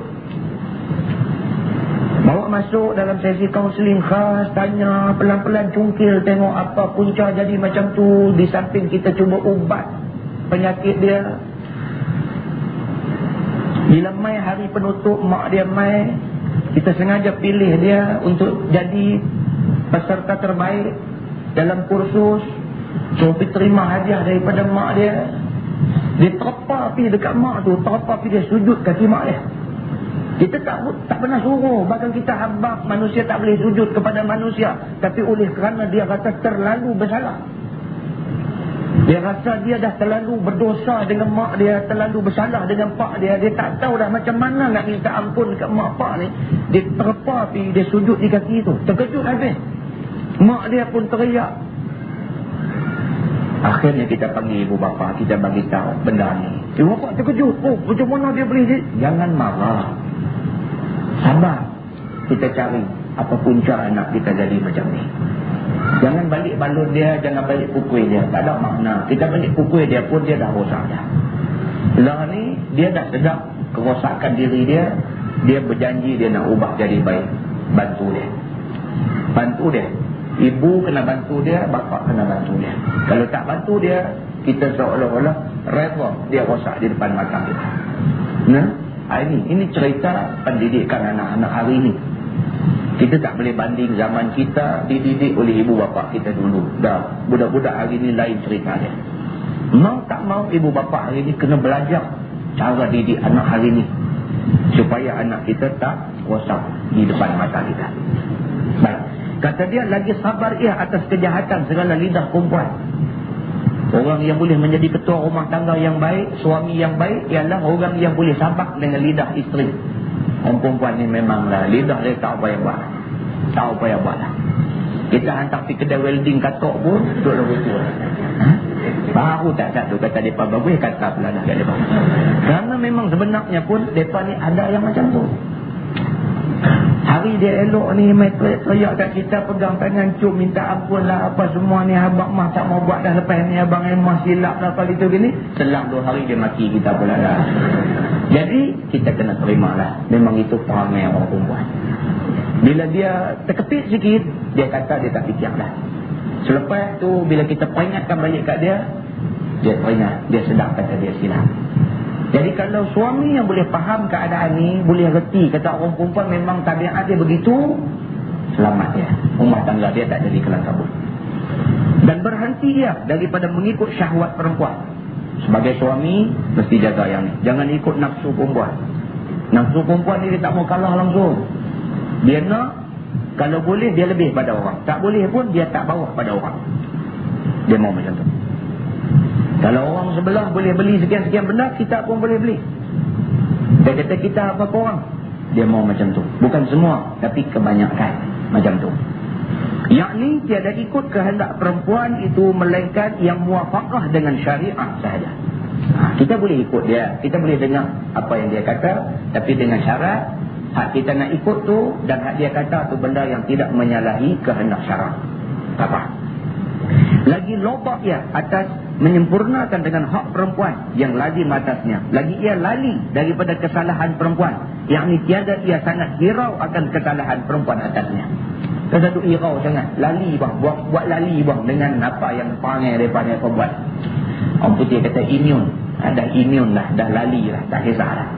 Bawa masuk dalam sesi kaunseling khas, tanya pelan-pelan cungkil tengok apa punca jadi macam tu. Di samping kita cuba ubat penyakit dia. Bila mai hari penutup, mak dia mai, kita sengaja pilih dia untuk jadi peserta terbaik dalam kursus Sofi terima hadiah daripada mak dia dia terpa pergi dekat mak tu terpa pergi dia sujud kaki mak dia kita tak tak pernah suruh bahkan kita habak manusia tak boleh sujud kepada manusia tapi oleh kerana dia kata terlalu bersalah Dia rasa dia dah terlalu berdosa dengan mak dia, terlalu bersalah dengan pak dia. Dia tak tahu dah macam mana nak minta ampun ke mak pak ni. Dia terpa pergi, dia sujud di kaki tu. Terkejut habis. Mak dia pun teriak. Akhirnya kita panggil ibu bapa, kita bagi tahu benda ni. Ibu bapa terkejut. Oh, macam mana dia boleh? Jangan marah. Sabar. Kita cari apa punca anak kita jadi macam ni. Jangan balik balut dia, jangan balik pukul dia. Tak ada makna. Kita balik pukul dia pun dia dah rosak dah. Lah ni dia dah sedap kerosakan diri dia. Dia berjanji dia nak ubah jadi baik. Bantu dia. Bantu dia. Ibu kena bantu dia, bapa kena bantu dia. Kalau tak bantu dia, kita seolah-olah reda dia rosak di depan mata kita. Nah, ini ini cerita pendidikan anak-anak hari ini. Kita tak boleh banding zaman kita dididik oleh ibu bapa kita dulu. Dah, budak-budak hari ini lain cerita dia. Mau tak mau ibu bapa hari ini kena belajar cara didik anak hari ini. Supaya anak kita tak rosak di depan mata kita. Baik. Kata dia lagi sabar ia atas kejahatan segala lidah perempuan. Orang yang boleh menjadi ketua rumah tangga yang baik, suami yang baik ialah orang yang boleh sabar dengan lidah isteri. Orang perempuan ni memanglah lidah dia tak apa yang buat. Tak apa yang buat lah. Kita hantar pergi kedai welding katok pun, duduk tu. Ha? Baru tak satu kata mereka bagus, kata pula dah kat mereka. Kerana memang sebenarnya pun, mereka ni ada yang macam tu. Hari dia elok ni main teriak kat kita pegang tangan cuk minta ampun lah apa semua ni abang mah tak mau buat dah lepas ni abang emah silap lah apa gitu gini. Selang dua hari dia maki kita pula dah. Jadi kita kena terima lah. Memang itu perangai orang perempuan. Bila dia terkepit sikit, dia kata dia tak fikir dah. Selepas tu bila kita peringatkan balik kat dia, dia teringat, dia sedar kata dia silap. Jadi kalau suami yang boleh faham keadaan ni, boleh reti kata orang perempuan memang tabiat dia begitu, selamat dia. Rumah tangga dia tak jadi kelang kabut. Dan berhenti dia daripada mengikut syahwat perempuan. Sebagai suami, mesti jaga yang ni. Jangan ikut nafsu perempuan. Nafsu perempuan ni dia tak mau kalah langsung. Dia nak, kalau boleh dia lebih pada orang. Tak boleh pun dia tak bawah pada orang. Dia mau macam tu. Kalau orang sebelah boleh beli sekian-sekian benda, kita pun boleh beli. Dia kata kita apa korang? Dia mau macam tu. Bukan semua, tapi kebanyakan macam tu. Yang ni tiada ikut kehendak perempuan itu melainkan yang muafakah dengan syariah sahaja. Ha, kita boleh ikut dia. Kita boleh dengar apa yang dia kata. Tapi dengan syarat, hak kita nak ikut tu dan hak dia kata tu benda yang tidak menyalahi kehendak syarat. Apa? Lagi lobak ia atas menyempurnakan dengan hak perempuan yang lazim atasnya. Lagi ia lali daripada kesalahan perempuan. Yang ni tiada ia sangat hirau akan kesalahan perempuan atasnya. Kata tu hirau sangat. Lali bang. Buat, buat lali bang dengan apa yang panggil daripada perempuan. Orang putih kata imun. Ha, dah imun lah. Dah lali lah. Tak kisah lah.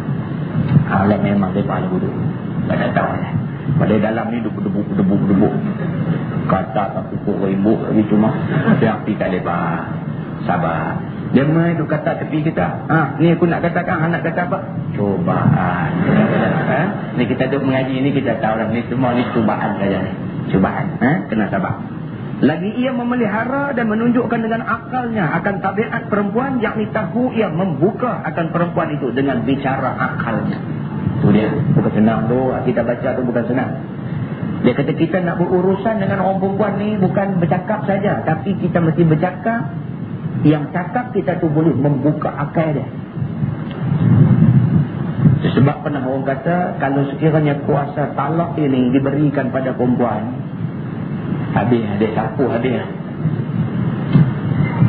Alam memang mereka ada bodoh. Tak tahu lah. Pada dalam ni debu-debu-debu-debu. Kata tak pukul ribu lagi cuma. Dia pergi kat lebar. Sabar. Dia main tu kata tepi kita. Ha, ni aku nak katakan, nak kata apa? Cubaan. Ha? Ni kita duduk mengaji ni kita tahu lah. Ni semua ni cubaan saja ni. Cubaan. Ha? Kena sabar. Lagi ia memelihara dan menunjukkan dengan akalnya akan tabiat perempuan yakni tahu ia membuka akan perempuan itu dengan bicara akalnya. Itu dia. Bukan senang tu. Kita baca tu bukan senang. Dia kata kita nak berurusan dengan orang perempuan ni bukan bercakap saja. Tapi kita mesti bercakap. Yang cakap kita tu boleh membuka akal dia. Sebab pernah orang kata kalau sekiranya kuasa talak ini diberikan pada perempuan. Habis dia sapu habis.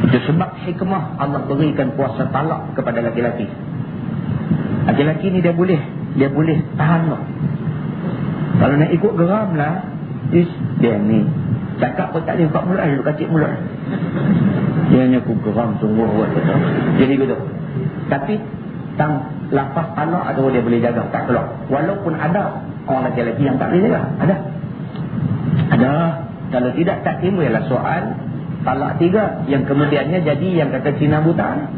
Itu sebab hikmah Allah berikan kuasa talak kepada laki-laki. Laki-laki ni dia boleh dia boleh tahan lah. Kalau nak ikut geram lah, is, dia ni. Cakap pun tak boleh buka mulut lah, kacik mulut. Dia hanya aku geram sungguh buat betul. Jadi begitu. Tapi, tang lapas anak atau dia boleh jaga, tak keluar. Walaupun ada orang lelaki-lelaki yang tak boleh jaga. Ada. Ada. Kalau tidak, tak timbul lah soal talak tiga. Yang kemudiannya jadi yang kata Cina buta.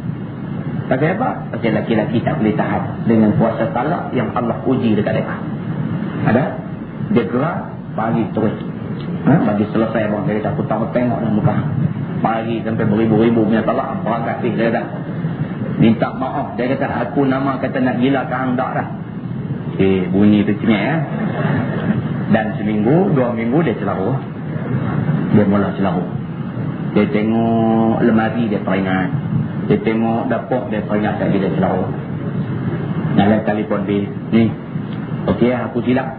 Pasal apa? Pasal laki-laki tak boleh tahan dengan puasa talak yang Allah uji dekat mereka. Ada? Dia gerak, bagi terus. Ha? Bagi selesai abang. Dia kata, aku tak tengok dalam muka. Pagi sampai beribu-ribu punya talak. Berangkat sih dia dah. Minta maaf. Dia kata aku nama kata nak gila kang tak dah. Eh bunyi tu cengek ya. Dan seminggu, dua minggu dia celaru. Dia mula celaru. Dia tengok lemari dia teringat. Dia tengok dapur dia teringat lagi dia celaru. Nyala telefon dia. Ni. Okey aku silap.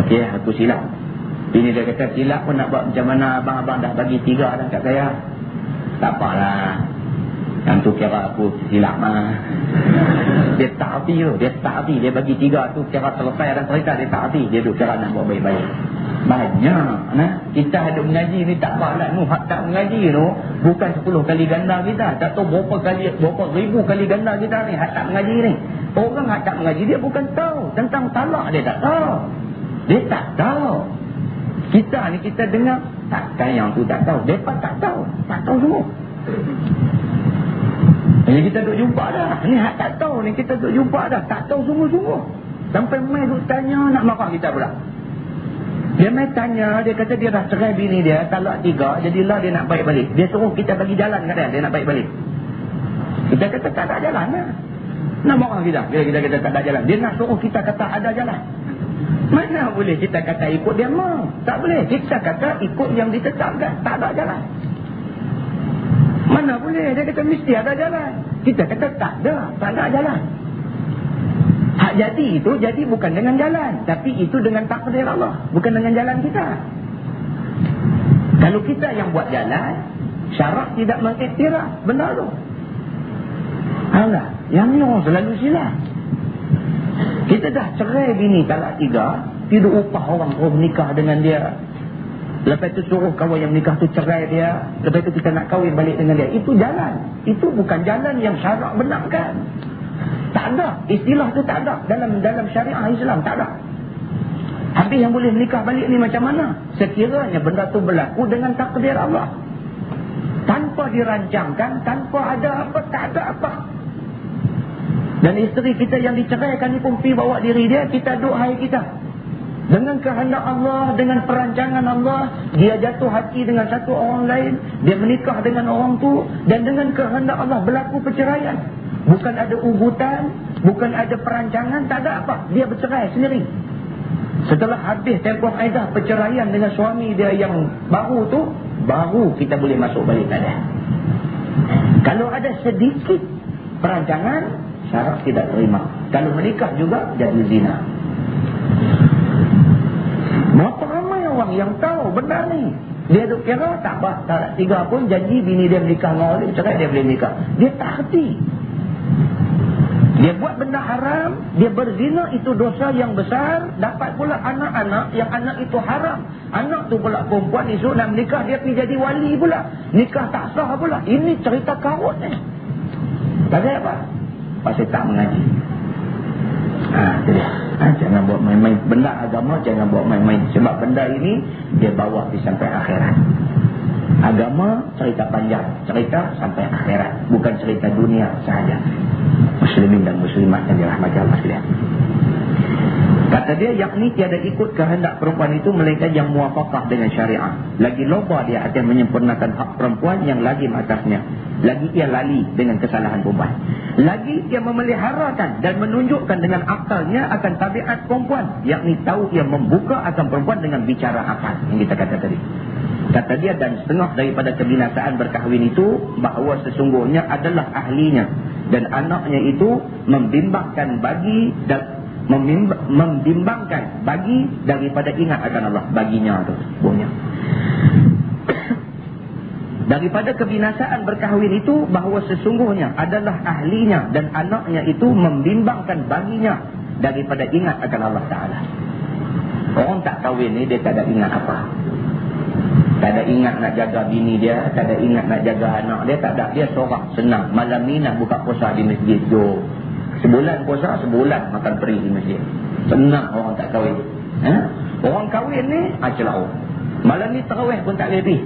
Okey aku silap. Ini dia kata silap pun nak buat macam mana abang-abang dah bagi tiga dah kat saya. Tak apalah. Yang tu kira aku silap mah. Dia tak hati tu. Dia tak hati. Dia bagi tiga tu kira selesai dan cerita. Dia tak hati. Dia tu kira nak buat baik-baik. Banyak. Nah. Kita ada mengaji ni tak apa lah. Nuh, tak mengaji tu. Bukan sepuluh kali ganda kita. Tak tahu berapa kali, berapa ribu kali ganda kita ni. Hak tak mengaji ni. Orang hak tak mengaji dia bukan tahu. Tentang talak dia tak tahu. Dia tak tahu. Kita ni kita dengar takkan yang tu tak tahu. Mereka tak tahu. Tak tahu semua. Ini kita duk jumpa dah. Ni hak tak tahu ni kita duk jumpa dah. Tak tahu semua-semua. Sampai mai duk tanya nak marah kita pula. Dia mai tanya, dia kata dia dah cerai bini dia, talak tiga, jadilah dia nak baik balik. Dia suruh kita bagi jalan kat dia, dia nak baik balik. Kita kata tak ada jalan lah. Nak marah kita, bila kita kata tak ada jalan. Dia nak suruh kita kata ada jalan. Mana boleh kita kata ikut dia mau? Tak boleh. Kita kata ikut yang ditetapkan. Tak ada jalan. Mana boleh? Dia kata mesti ada jalan. Kita kata tak ada. Tak ada jalan. Hak jadi itu jadi bukan dengan jalan. Tapi itu dengan takdir Allah. Bukan dengan jalan kita. Kalau kita yang buat jalan, syarat tidak mengiktiraf. Benar tu. Alah, yang ni orang selalu silap. Kita dah cerai bini talak tiga, tidak upah orang suruh menikah dengan dia. Lepas itu suruh kawan yang menikah tu cerai dia. Lepas itu kita nak kahwin balik dengan dia. Itu jalan. Itu bukan jalan yang syarak benarkan. Tak ada. Istilah tu tak ada. Dalam dalam syariah Islam tak ada. Habis yang boleh menikah balik ni macam mana? Sekiranya benda tu berlaku dengan takdir Allah. Tanpa dirancangkan, tanpa ada apa, tak ada apa. Dan isteri kita yang diceraikan ni pun pergi bawa diri dia, kita duk kita. Dengan kehendak Allah, dengan perancangan Allah, dia jatuh hati dengan satu orang lain, dia menikah dengan orang tu, dan dengan kehendak Allah berlaku perceraian. Bukan ada ugutan, bukan ada perancangan, tak ada apa. Dia bercerai sendiri. Setelah habis tempoh aidah perceraian dengan suami dia yang baru tu, baru kita boleh masuk balik pada. Kalau ada sedikit perancangan, syarat tidak terima. Kalau menikah juga jadi zina. Berapa ramai orang yang tahu benda ni. Dia duk kira tak apa. Tak tiga pun janji bini dia menikah dengan orang Cakap dia boleh menikah. Dia tak hati. Dia buat benda haram. Dia berzina itu dosa yang besar. Dapat pula anak-anak yang anak itu haram. Anak tu pula perempuan isu nak menikah. Dia pergi jadi wali pula. Nikah tak sah pula. Ini cerita karut ni. Tak ada apa? Pasal tak mengaji. Ha, ha, jangan buat main-main. Benda agama jangan buat main-main. Sebab benda ini dia bawa di sampai akhirat. Agama cerita panjang. Cerita sampai akhirat. Bukan cerita dunia sahaja. Muslimin dan muslimat yang dirahmati Allah sekalian. Kata dia yakni tiada ikut kehendak perempuan itu melainkan yang muafakah dengan syariah. Lagi loba dia akan menyempurnakan hak perempuan yang lagi atasnya. Lagi ia lali dengan kesalahan perempuan. Lagi ia memeliharakan dan menunjukkan dengan akalnya akan tabiat perempuan. Yakni tahu ia membuka akan perempuan dengan bicara akal. Yang kita kata tadi. Kata dia dan setengah daripada kebinasaan berkahwin itu bahawa sesungguhnya adalah ahlinya. Dan anaknya itu membimbangkan bagi dan membimbangkan bagi daripada ingat akan Allah baginya tu bunyinya daripada kebinasaan berkahwin itu bahawa sesungguhnya adalah ahlinya dan anaknya itu membimbangkan baginya daripada ingat akan Allah Ta'ala. Orang tak kahwin ni dia tak ada ingat apa. Tak ada ingat nak jaga bini dia tak ada ingat nak jaga anak dia tak ada. Dia sorak senang. Malam ni nak buka puasa di masjid jom Sebulan puasa, sebulan makan peri di masjid. Senang orang tak kahwin. Ha? Orang kahwin ni, acelau. Malam ni terawih pun tak lebih.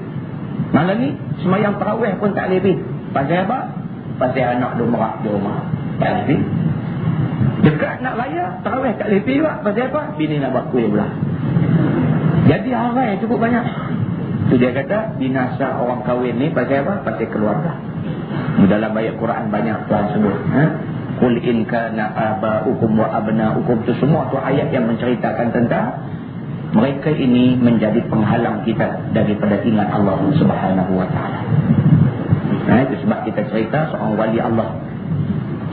Malam ni, semayang terawih pun tak lebih. Pasal apa? Pasal anak dia merah di rumah. Tak lebih. Dekat nak raya, terawih tak lebih juga. Pasal apa? Bini nak buat kuih pula. Jadi harai cukup banyak. Itu dia kata binasa orang kahwin ni pasal apa? Pasal keluarga. Dalam ayat Quran banyak Tuhan sebut. Ha? Qul in kana aba'ukum wa abna'ukum tu semua tu ayat yang menceritakan tentang mereka ini menjadi penghalang kita daripada ingat Allah Subhanahu wa taala. Nah, itu sebab kita cerita seorang wali Allah.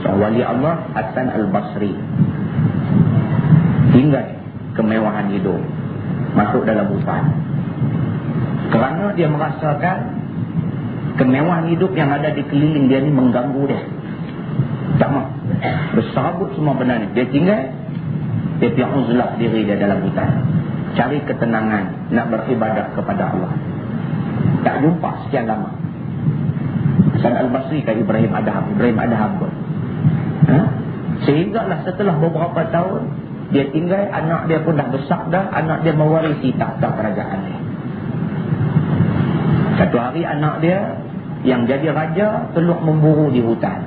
Seorang wali Allah Hasan Al-Basri. Tinggal kemewahan hidup masuk dalam hutan. Kerana dia merasakan kemewahan hidup yang ada di keliling dia ni mengganggu dia. Tak mau. Bersabut semua benda ni. Dia tinggal dia pergi uzlah diri dia dalam hutan. Cari ketenangan nak beribadah kepada Allah. Tak jumpa sekian lama. Hasan Al-Basri ke Ibrahim Adham Ibrahim Adham pun ha? sehinggalah setelah beberapa tahun dia tinggal anak dia pun dah besar dah anak dia mewarisi takhta kerajaan dia satu hari anak dia yang jadi raja teluk memburu di hutan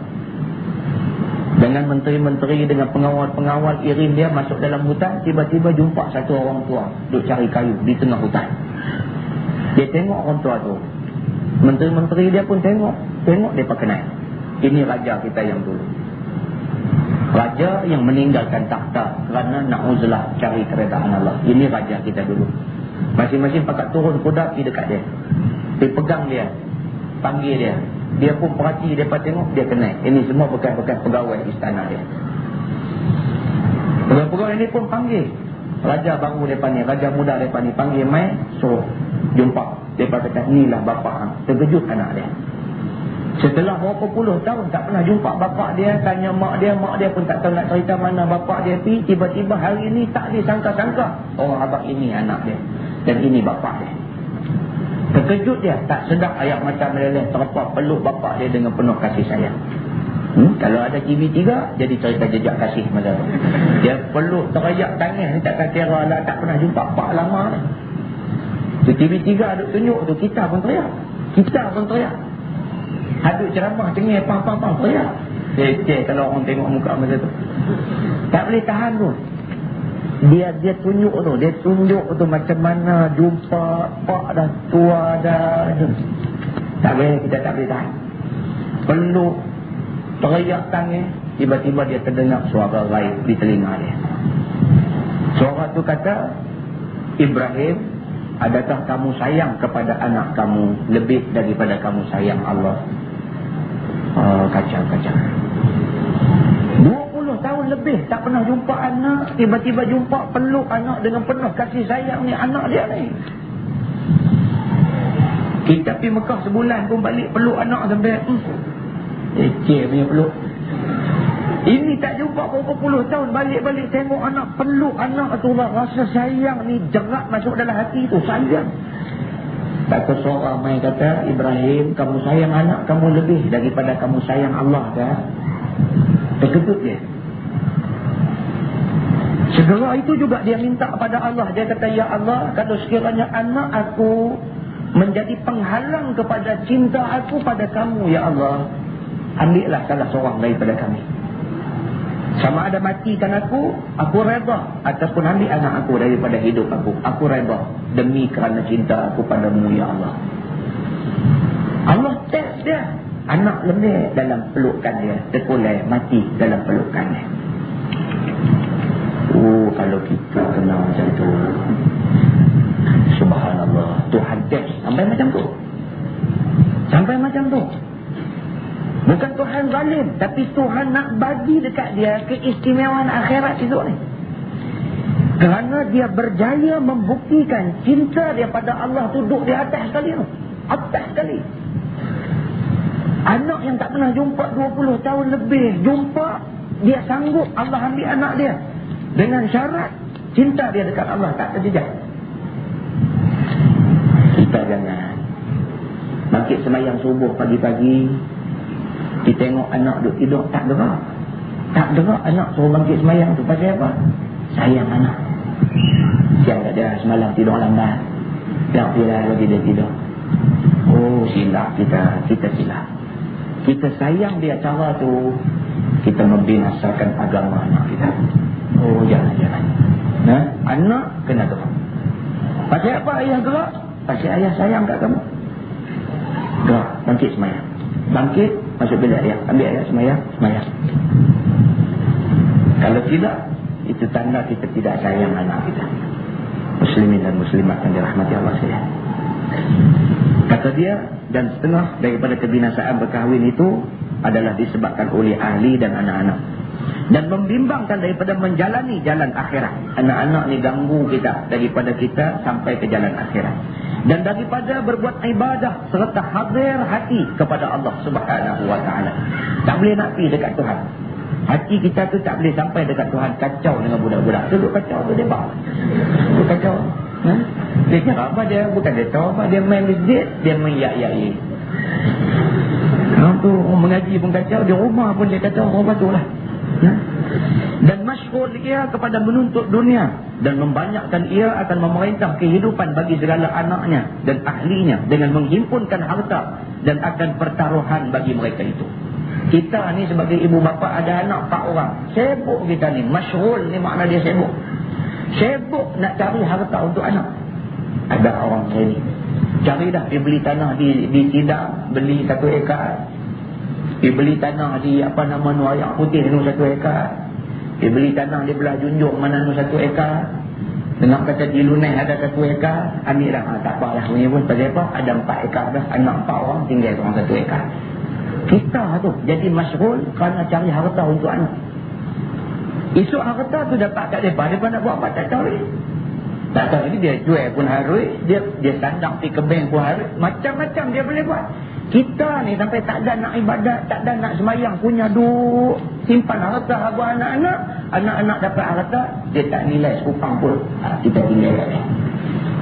dengan menteri-menteri, dengan pengawal-pengawal irim dia masuk dalam hutan. Tiba-tiba jumpa satu orang tua duduk cari kayu di tengah hutan. Dia tengok orang tua tu. Menteri-menteri dia pun tengok. Tengok dia perkenal. Ini raja kita yang dulu. Raja yang meninggalkan takhta kerana nak uzlah cari keredaan Allah. Ini raja kita dulu. Masing-masing pakat turun kuda pergi dekat dia. Dia pegang dia. Panggil dia dia pun perhati dia pun tengok dia kenal ini semua bekas-bekas pegawai istana dia. Pegawai-pegawai ini pun panggil. Raja baru dia ni raja muda dia ni panggil mai so jumpa. Dia kata inilah bapa terkejut anak dia. Setelah berapa puluh tahun tak pernah jumpa bapa dia tanya mak dia mak dia pun tak tahu nak cerita mana bapa dia. Pi tiba-tiba hari ini tak disangka-sangka. Orang abang ini anak dia. Dan ini bapa dia Terkejut dia, tak sedap ayat macam meleleh terlepas peluk bapa dia dengan penuh kasih sayang. Hmm? Kalau ada TV3, jadi cerita jejak kasih macam tu. Dia peluk teriak tangis, ni takkan kira lah, tak pernah jumpa pak lama ni. Di TV3 ada tunjuk tu, kita pun teriak. Kita pun teriak. Aduk ceramah, cengih, pang-pang-pang, teriak. Cek, kalau orang tengok muka macam tu. Tak boleh tahan tu dia dia tunjuk tu. Dia tunjuk tu macam mana jumpa pak dah tua dah tak boleh kita tak boleh tahan. Peluk teriak tangis. Tiba-tiba dia terdengar suara raib di telinga dia. Suara tu kata Ibrahim adakah kamu sayang kepada anak kamu lebih daripada kamu sayang Allah? Oh, kacau kacau tahun lebih tak pernah jumpa anak tiba-tiba jumpa peluk anak dengan penuh kasih sayang ni anak dia ni. Kita pergi Mekah sebulan pun balik peluk anak sampai hmm. eceh punya peluk. Ini tak jumpa berapa puluh tahun balik-balik tengok anak peluk anak tu lah rasa sayang ni jerat masuk dalam hati tu sayang. Tak seorang main kata Ibrahim kamu sayang anak kamu lebih daripada kamu sayang Allah kan terkejut dia Segera itu juga dia minta kepada Allah. Dia kata, Ya Allah, kalau sekiranya anak aku menjadi penghalang kepada cinta aku pada kamu, Ya Allah. Ambillah salah seorang daripada kami. Sama ada matikan aku, aku reda. Ataupun ambil anak aku daripada hidup aku. Aku reda demi kerana cinta aku padamu, Ya Allah. Allah tes dia. Anak lemah dalam pelukan dia. Terpulai mati dalam pelukan dia. Kalau kita kenal macam tu. Subhanallah. Tuhan tes sampai macam tu. Sampai macam tu. Bukan Tuhan zalim Tapi Tuhan nak bagi dekat dia Keistimewaan akhirat itu ni. Kerana dia berjaya membuktikan Cinta dia pada Allah tu duduk di atas sekali tu. Atas sekali. Anak yang tak pernah jumpa 20 tahun lebih Jumpa Dia sanggup Allah ambil anak dia dengan syarat cinta dia dekat Allah tak terjejak. Kita jangan. Bangkit semayang subuh pagi-pagi. Kita tengok anak duduk tidur tak gerak. Tak gerak anak suruh bangkit semayang tu. Pasal apa? Sayang anak. Siang tak ada semalam tidur lambat. Tak pilih lagi dia tidur. Oh silap kita. Kita silap. Kita sayang dia cara tu. Kita membinasakan agama anak kita. Oh jangan jangan. Ha? Anak kena gerak. Pasal apa ayah gerak? Pasti ayah sayang kat kamu. Gerak, bangkit semayang. Bangkit, masuk bilik ayah. Ambil ayah semayang, semayang. Kalau tidak, itu tanda kita tidak sayang anak kita. Muslimin dan muslimat yang dirahmati Allah saya. Kata dia, dan setengah daripada kebinasaan berkahwin itu adalah disebabkan oleh ahli dan anak-anak. Dan membimbangkan daripada menjalani jalan akhirat. Anak-anak ni ganggu kita daripada kita sampai ke jalan akhirat. Dan daripada berbuat ibadah serta hadir hati kepada Allah subhanahu wa ta'ala. Tak boleh nak pergi dekat Tuhan. Hati kita tu tak boleh sampai dekat Tuhan kacau dengan budak-budak. Duduk kacau tu dia. Duduk kacau. Ha? Dia kira apa dia? Bukan dia tahu apa. Dia main masjid, dia main yak-yak-yi. Orang tu mengaji pun kacau. Di rumah pun dia kacau. Orang tu lah. Ha? Dan masyhur ia kepada menuntut dunia. Dan membanyakkan ia akan memerintah kehidupan bagi segala anaknya dan ahlinya. Dengan menghimpunkan harta. Dan akan pertaruhan bagi mereka itu. Kita ni sebagai ibu bapa ada anak empat orang. Sibuk kita ni. Masyhul ni makna dia sibuk. Sibuk nak cari harta untuk anak. Ada orang ni. Cari dah dia beli tanah di di Tidar. Beli satu ekar. Dia beli tanah di apa nama Nuayak Putih tu satu ekar. Dia beli tanah di belah junjung mana tu satu ekar. Dengar kata di Lunai ada satu ekar. Ambil lah. Ha, tak apalah. Punya pun pasal apa? Ada empat ekar dah. Anak empat orang tinggal orang satu ekar. Kita tu jadi masyhur kerana cari harta untuk anak. Esok harta tu dapat kat depan. Depan nak buat apa tak tahu ni. Tak tahu ni dia jual pun harus. Dia dia sandang pergi ke bank pun harus. Macam-macam dia boleh buat. Kita ni sampai tak ada nak ibadat. Tak ada nak semayang. Punya duk. Simpan harta buat anak-anak. Anak-anak dapat harta. Dia tak nilai sekupang pun. Ha, kita tinggal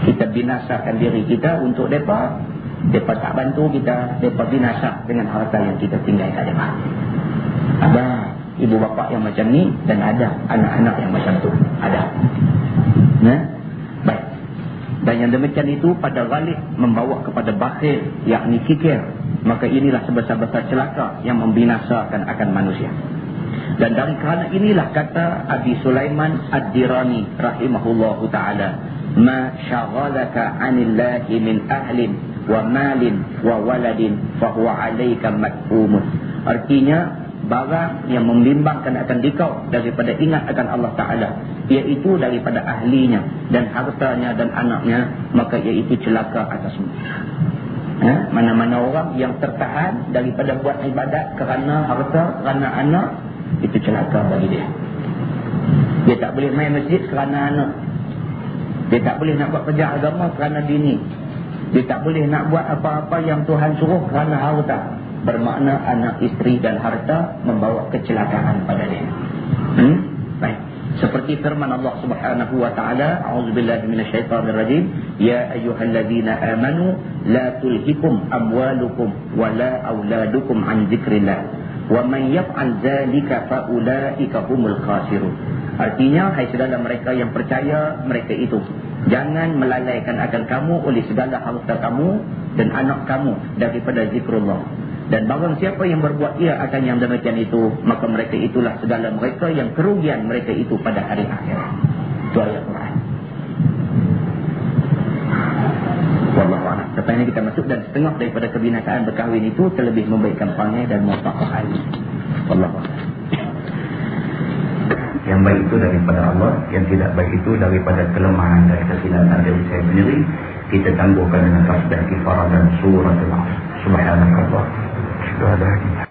Kita binasakan diri kita untuk mereka mereka tak bantu kita, mereka binasa dengan harta yang kita tinggal kat mereka. Ada ibu bapa yang macam ni dan ada anak-anak yang macam tu. Ada. Nah, Baik. Dan yang demikian itu pada ghalib membawa kepada bakhil, yakni kikir. Maka inilah sebesar-besar celaka yang membinasakan akan manusia. Dan dari kerana inilah kata Abi Sulaiman Ad-Dirani rahimahullahu ta'ala. Ma syaghalaka anillahi min ahlin wa malin wa waladin fa huwa alayka madhumun artinya barang yang membimbangkan akan dikau daripada ingat akan Allah Taala iaitu daripada ahlinya dan hartanya dan anaknya maka iaitu celaka atasmu ha? mana-mana orang yang tertahan daripada buat ibadat kerana harta kerana anak itu celaka bagi dia dia tak boleh main masjid kerana anak dia tak boleh nak buat kerja agama kerana bini dia tak boleh nak buat apa-apa yang Tuhan suruh kerana harta. Bermakna anak isteri dan harta membawa kecelakaan pada dia. Hmm? Baik. Seperti firman Allah Subhanahu wa taala, a'udzubillahi minasyaitonirrajim, ya ayyuhalladzina amanu la tulhikum amwalukum wala auladukum an dzikrillah. Wa man yaf'al dzalika fa ulaika humul khasirun. Artinya hai segala mereka yang percaya mereka itu Jangan melalaikan akan kamu oleh segala harta kamu dan anak kamu daripada zikrullah. Dan barang siapa yang berbuat ia akan yang demikian itu, maka mereka itulah segala mereka yang kerugian mereka itu pada hari akhir. Itu ayat Quran. Lepas ini kita masuk dan setengah daripada kebinasaan berkahwin itu terlebih membaikkan pangai dan muafakat. Wallahualam. Yang baik itu daripada Allah Yang tidak baik itu daripada kelemahan dan kesilapan diri saya sendiri Kita tangguhkan dengan tasbih kifarah dan surah al-Asr Subhanallah Subhanallah